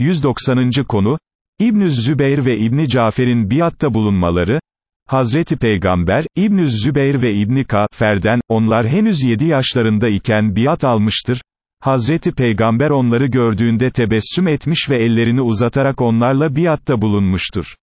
190. konu, İbnü Zübeyr ve İbni Cafer'in biatta bulunmaları, Hazreti Peygamber, İbnü Zübeyr ve İbni Kafer'den, onlar henüz 7 yaşlarında iken biat almıştır, Hazreti Peygamber onları gördüğünde tebessüm etmiş ve ellerini uzatarak onlarla biatta bulunmuştur.